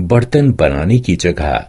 बर्तन बनाने की जगह।